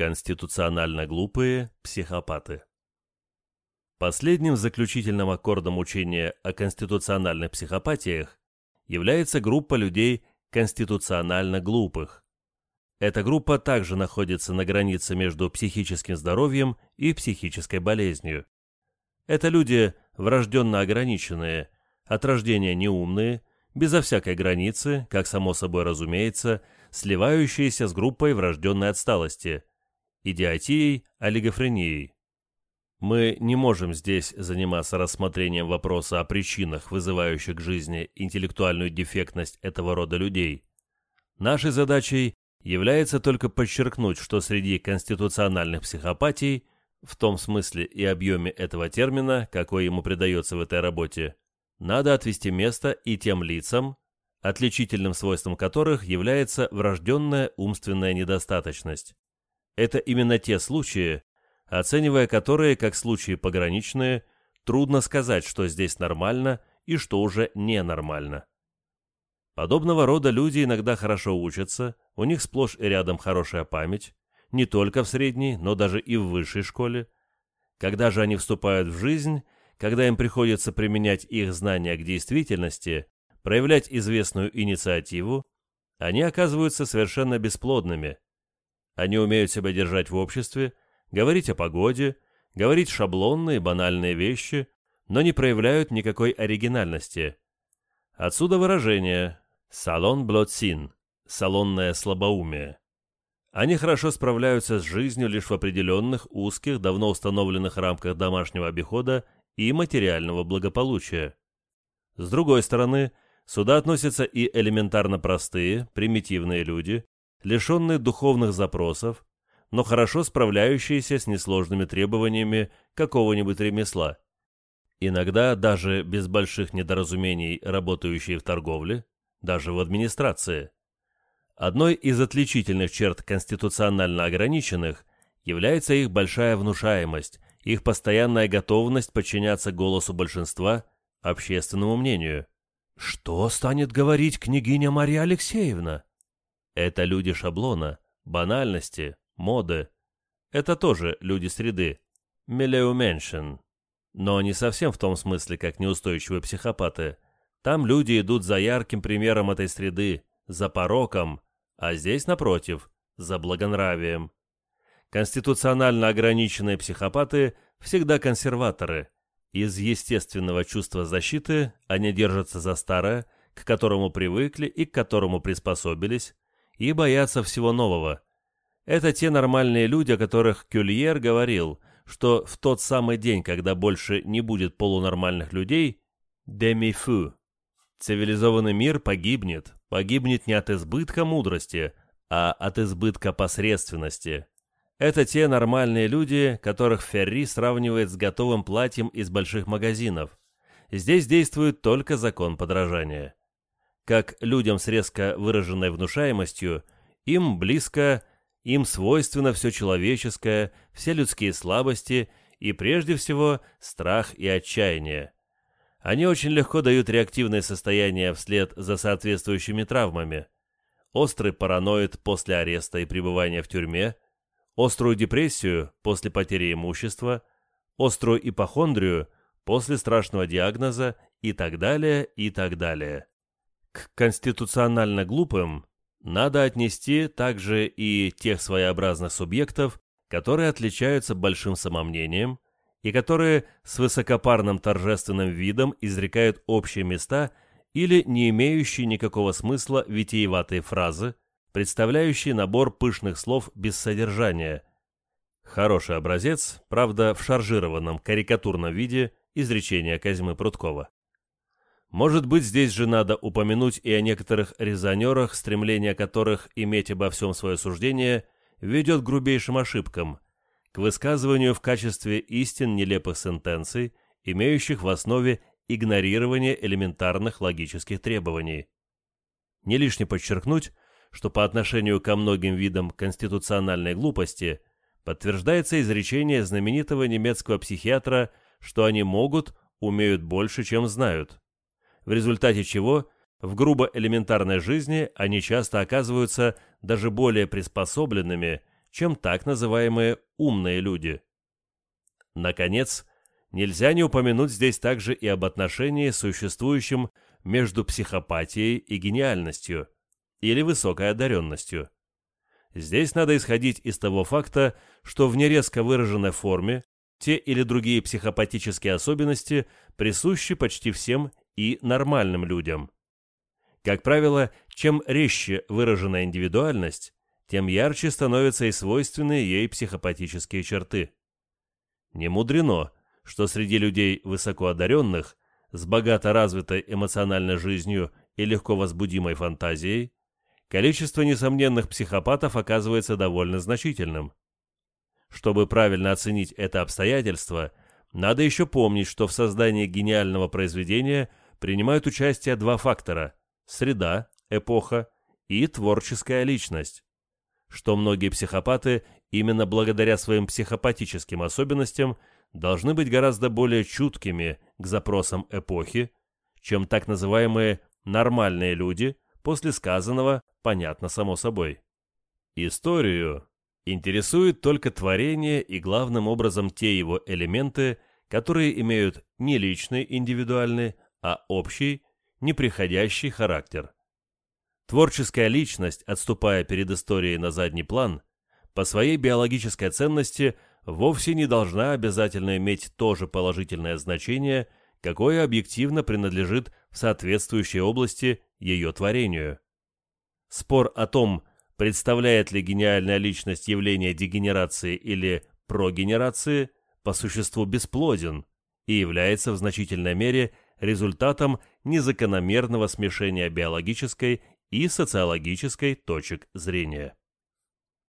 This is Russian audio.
Конституционально глупые психопаты. Последним заключительным аккордом учения о конституциональных психопатиях является группа людей конституционально глупых. Эта группа также находится на границе между психическим здоровьем и психической болезнью. Это люди врожденно ограниченные, от рождения неумные, безо всякой границы, как само собой разумеется, сливающиеся с группой врожденной отсталости, идиотией, олигофренией. Мы не можем здесь заниматься рассмотрением вопроса о причинах, вызывающих к жизни интеллектуальную дефектность этого рода людей. Нашей задачей является только подчеркнуть, что среди конституциональных психопатий, в том смысле и объеме этого термина, какой ему придается в этой работе, надо отвести место и тем лицам, отличительным свойством которых является врожденная умственная недостаточность. Это именно те случаи, оценивая которые как случаи пограничные, трудно сказать, что здесь нормально и что уже ненормально. Подобного рода люди иногда хорошо учатся, у них сплошь и рядом хорошая память, не только в средней, но даже и в высшей школе. Когда же они вступают в жизнь, когда им приходится применять их знания к действительности, проявлять известную инициативу, они оказываются совершенно бесплодными. Они умеют себя держать в обществе, говорить о погоде, говорить шаблонные, банальные вещи, но не проявляют никакой оригинальности. Отсюда выражение «салон блотсин» — «салонное слабоумие». Они хорошо справляются с жизнью лишь в определенных, узких, давно установленных рамках домашнего обихода и материального благополучия. С другой стороны, сюда относятся и элементарно простые, примитивные люди, лишенные духовных запросов, но хорошо справляющиеся с несложными требованиями какого-нибудь ремесла. Иногда даже без больших недоразумений работающие в торговле, даже в администрации. Одной из отличительных черт конституционально ограниченных является их большая внушаемость, их постоянная готовность подчиняться голосу большинства, общественному мнению. Что станет говорить княгиня Мария Алексеевна? Это люди шаблона, банальности, моды. Это тоже люди среды. Мелеуменшен. Но не совсем в том смысле, как неустойчивые психопаты. Там люди идут за ярким примером этой среды, за пороком, а здесь, напротив, за благонравием. Конституционально ограниченные психопаты всегда консерваторы. Из естественного чувства защиты они держатся за старое, к которому привыкли и к которому приспособились, и боятся всего нового – это те нормальные люди, о которых Кюльер говорил, что в тот самый день, когда больше не будет полунормальных людей, демифу, цивилизованный мир погибнет, погибнет не от избытка мудрости, а от избытка посредственности. Это те нормальные люди, которых Ферри сравнивает с готовым платьем из больших магазинов. Здесь действует только закон подражания. Как людям с резко выраженной внушаемостью, им близко им свойственно все человеческое, все людские слабости и, прежде всего, страх и отчаяние. Они очень легко дают реактивное состояние вслед за соответствующими травмами. Острый параноид после ареста и пребывания в тюрьме, острую депрессию после потери имущества, острую ипохондрию после страшного диагноза и так далее, и так далее. К конституционально глупым надо отнести также и тех своеобразных субъектов, которые отличаются большим самомнением и которые с высокопарным торжественным видом изрекают общие места или не имеющие никакого смысла витиеватые фразы, представляющие набор пышных слов без содержания. Хороший образец, правда, в шаржированном карикатурном виде изречения Козьмы Пруткова. Может быть, здесь же надо упомянуть и о некоторых резонерах, стремление которых иметь обо всем свое суждение ведет к грубейшим ошибкам, к высказыванию в качестве истин нелепых сентенций, имеющих в основе игнорирование элементарных логических требований. Не лишне подчеркнуть, что по отношению ко многим видам конституциональной глупости подтверждается изречение знаменитого немецкого психиатра, что они могут, умеют больше, чем знают в результате чего в грубо элементарной жизни они часто оказываются даже более приспособленными, чем так называемые умные люди. Наконец, нельзя не упомянуть здесь также и об отношении, существующем между психопатией и гениальностью, или высокой одаренностью. Здесь надо исходить из того факта, что в нерезко выраженной форме те или другие психопатические особенности присущи почти всем и нормальным людям. Как правило, чем резче выражена индивидуальность, тем ярче становятся и свойственные ей психопатические черты. Не мудрено, что среди людей высокоодаренных, с богато развитой эмоциональной жизнью и легко возбудимой фантазией, количество несомненных психопатов оказывается довольно значительным. Чтобы правильно оценить это обстоятельство, надо еще помнить, что в создании гениального произведения принимают участие два фактора – среда, эпоха и творческая личность, что многие психопаты именно благодаря своим психопатическим особенностям должны быть гораздо более чуткими к запросам эпохи, чем так называемые «нормальные люди», после сказанного понятно само собой. Историю интересует только творение и главным образом те его элементы, которые имеют не личный индивидуальный, а общий, неприходящий характер. Творческая личность, отступая перед историей на задний план, по своей биологической ценности вовсе не должна обязательно иметь то же положительное значение, какое объективно принадлежит в соответствующей области ее творению. Спор о том, представляет ли гениальная личность явление дегенерации или прогенерации, по существу бесплоден и является в значительной мере результатом незакономерного смешения биологической и социологической точек зрения.